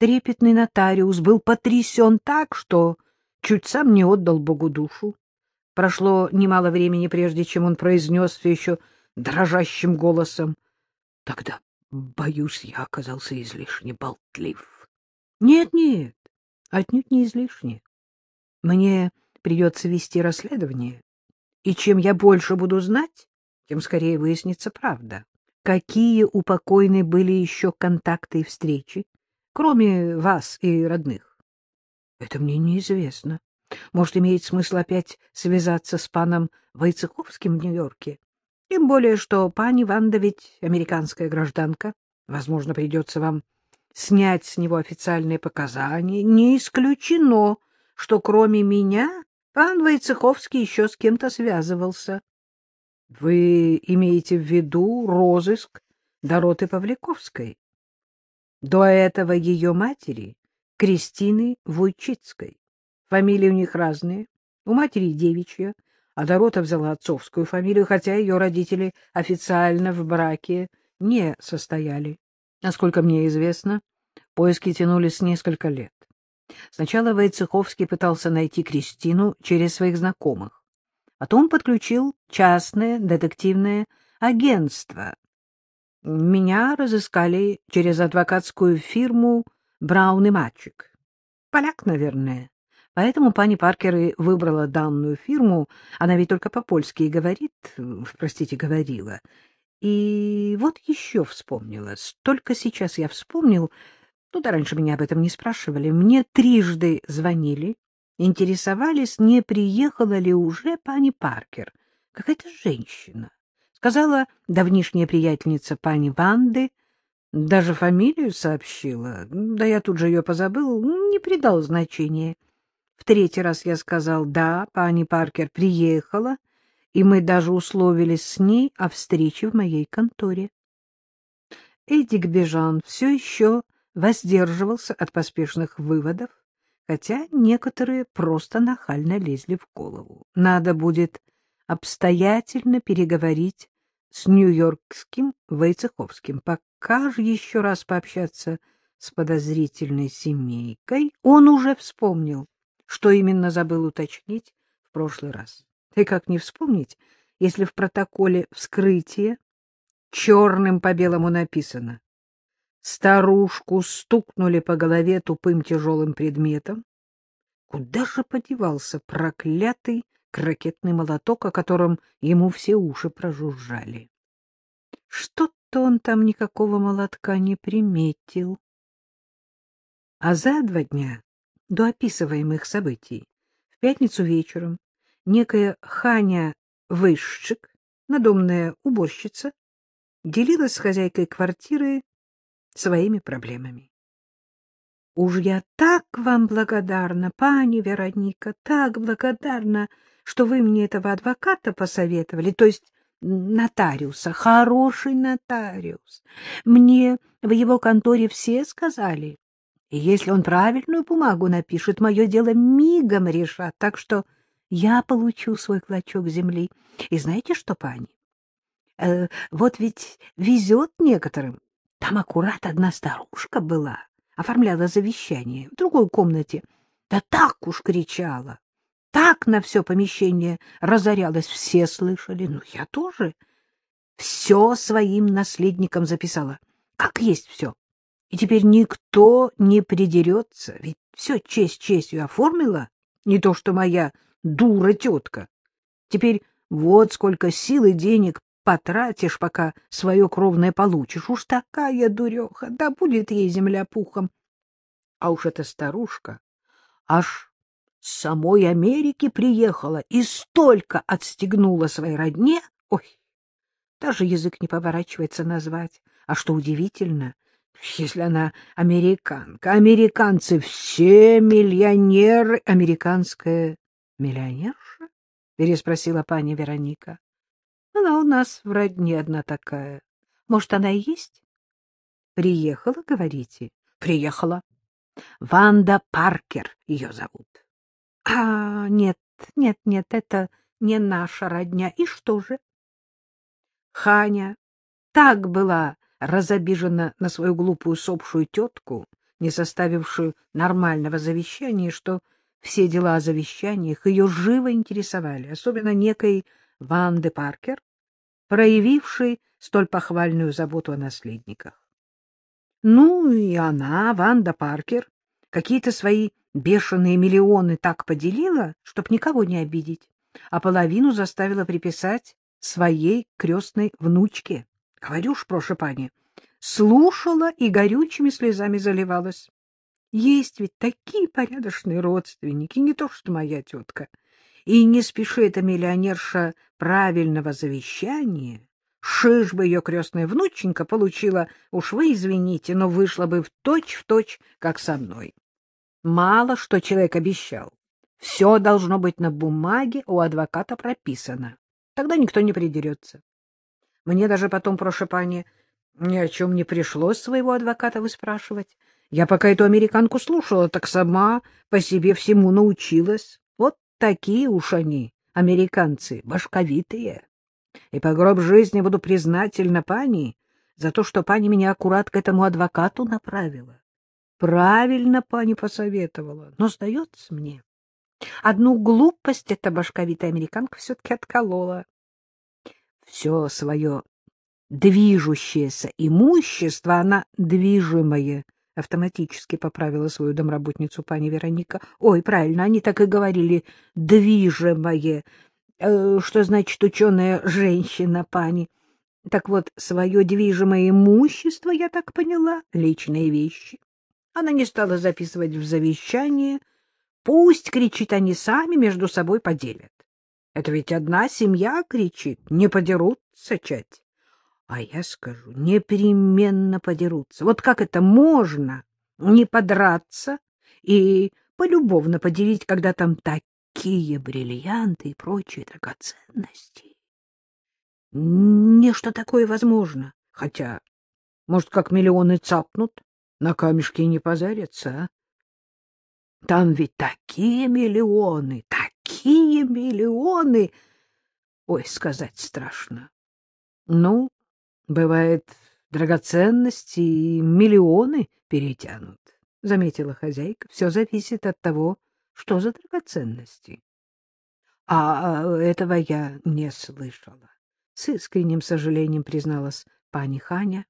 Трепетный нотариус был потрясен так, что чуть сам не отдал Богу душу. Прошло немало времени, прежде чем он произнес все еще дрожащим голосом. Тогда, боюсь, я оказался излишне болтлив. Нет, нет, отнюдь не излишне. Мне придется вести расследование, и чем я больше буду знать, тем скорее выяснится правда. Какие у покойной были еще контакты и встречи, кроме вас и родных? Это мне неизвестно. Может, имеет смысл опять связаться с паном Войцеховским в Нью-Йорке? Тем более, что пани Ванда ведь американская гражданка. Возможно, придется вам снять с него официальные показания. Не исключено, что кроме меня пан Войцеховский еще с кем-то связывался. Вы имеете в виду розыск Дороты Павликовской? До этого ее матери, Кристины Вуйчицкой. Фамилии у них разные. У матери девичья, а Дорота взяла отцовскую фамилию, хотя ее родители официально в браке не состояли. Насколько мне известно, поиски тянулись несколько лет. Сначала Войцеховский пытался найти Кристину через своих знакомых. Потом подключил частное детективное агентство. Меня разыскали через адвокатскую фирму «Браун и Мальчик». Поляк, наверное. Поэтому пани Паркер и выбрала данную фирму. Она ведь только по-польски и говорит, простите, говорила. И вот еще вспомнила. Только сейчас я вспомнил, ну да раньше меня об этом не спрашивали. Мне трижды звонили, интересовались, не приехала ли уже пани Паркер. Какая-то женщина. Сказала давнишняя приятельница пани Ванды, даже фамилию сообщила. Да я тут же ее позабыл, не придал значения. В третий раз я сказал «да», пани Паркер приехала, и мы даже условились с ней о встрече в моей конторе. Эдик Бежан все еще воздерживался от поспешных выводов, хотя некоторые просто нахально лезли в голову. Надо будет обстоятельно переговорить с нью-йоркским Войцеховским, пока же еще раз пообщаться с подозрительной семейкой. Он уже вспомнил, что именно забыл уточнить в прошлый раз. И как не вспомнить, если в протоколе вскрытия черным по белому написано «Старушку стукнули по голове тупым тяжелым предметом». Куда же подевался проклятый крокетный молоток, о котором ему все уши прожужжали? Что-то он там никакого молотка не приметил. А за два дня до описываемых событий. В пятницу вечером некая Ханя Вышчик, надомная уборщица, делилась с хозяйкой квартиры своими проблемами. — Уж я так вам благодарна, пани Вероника, так благодарна, что вы мне этого адвоката посоветовали, то есть нотариуса, хороший нотариус. Мне в его конторе все сказали, если он правильную бумагу напишет, мое дело мигом решат, так что я получу свой клочок земли. И знаете что, пани? Э, вот ведь везет некоторым. Там аккурат одна старушка была, оформляла завещание в другой комнате. Да так уж кричала, так на все помещение разорялась, все слышали. Ну, я тоже все своим наследникам записала, как есть все. И теперь никто не придерется, ведь все честь честью оформила, не то что моя дура тетка. Теперь вот сколько сил и денег потратишь, пока свое кровное получишь. Уж такая дуреха, да будет ей земля пухом. А уж эта старушка аж с самой Америки приехала и столько отстегнула своей родне. Ой, даже язык не поворачивается назвать. А что удивительно, если она американка. Американцы все миллионеры. Американская миллионерша? Переспросила пани Вероника. Она у нас в родне одна такая. Может, она и есть? Приехала, говорите? Приехала. Ванда Паркер ее зовут. А, нет, нет, нет, это не наша родня. И что же? Ханя так была разобижена на свою глупую сопшую тетку, не составившую нормального завещания, что все дела о завещаниях ее живо интересовали, особенно некой Ванды Паркер, проявившей столь похвальную заботу о наследниках. Ну и она, Ванда Паркер, какие-то свои бешеные миллионы так поделила, чтоб никого не обидеть, а половину заставила приписать своей крестной внучке. Говорю ж, прошу пани, слушала и горючими слезами заливалась. Есть ведь такие порядочные родственники, не то что моя тетка. И не спеши эта миллионерша правильного завещания, Шиш бы ее крестная внученька получила, уж вы извините, но вышла бы в точь-в-точь, точь, как со мной. Мало что человек обещал. Все должно быть на бумаге у адвоката прописано. Тогда никто не придерется. Мне даже потом про шипание ни о чем не пришлось своего адвоката выспрашивать. Я пока эту американку слушала, так сама по себе всему научилась. Вот такие уж они, американцы, башковитые. И по гроб жизни буду признательна пани за то, что пани меня аккурат к этому адвокату направила. Правильно пани посоветовала, но сдается мне. Одну глупость эта башковитая американка все-таки отколола. Все свое движущееся имущество она движимое, автоматически поправила свою домработницу пани Вероника. Ой, правильно, они так и говорили, движимое. Э, что значит ученая женщина, пани. Так вот, свое движимое имущество, я так поняла, личные вещи. Она не стала записывать в завещание. Пусть, кричит, они сами между собой поделят. Это ведь одна семья кричит, не подерутся, чать. А я скажу, непременно подерутся. Вот как это можно не подраться и полюбовно поделить, когда там так такие бриллианты и прочие драгоценности. Нечто такое возможно, хотя, может, как миллионы цапнут, на камешки не позарятся, а? Там ведь такие миллионы, такие миллионы! Ой, сказать страшно. Ну, бывает, драгоценности и миллионы перетянут, — заметила хозяйка. Все зависит от того, что за драгоценности? А, а этого я не слышала. С искренним сожалением призналась пани Ханя.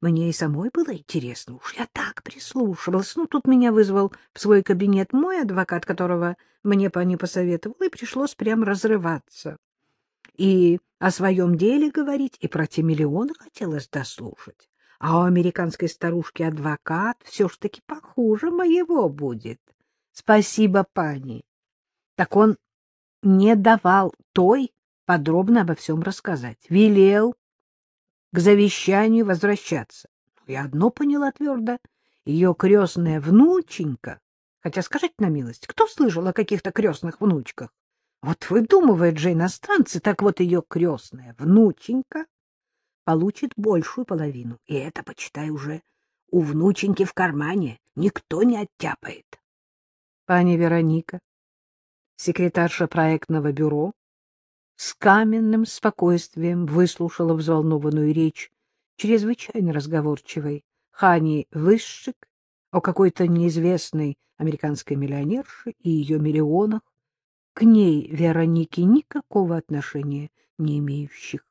Мне и самой было интересно, уж я так прислушивалась. Ну, тут меня вызвал в свой кабинет мой адвокат, которого мне пани посоветовал, и пришлось прям разрываться. И о своем деле говорить, и про те миллионы хотелось дослушать. А у американской старушки адвокат все ж таки похуже моего будет. Спасибо, пани. Так он не давал той подробно обо всем рассказать. Велел к завещанию возвращаться. Я одно поняла твердо. Ее крестная внученька, хотя скажите на милость, кто слышал о каких-то крестных внучках? Вот выдумывает же иностранцы, так вот ее крестная внученька получит большую половину, и это, почитай, уже у внученьки в кармане никто не оттяпает. Пани Вероника, секретарша проектного бюро, с каменным спокойствием выслушала взволнованную речь чрезвычайно разговорчивой Хани Высшик о какой-то неизвестной американской миллионерше и ее миллионах, к ней Веронике никакого отношения не имеющих.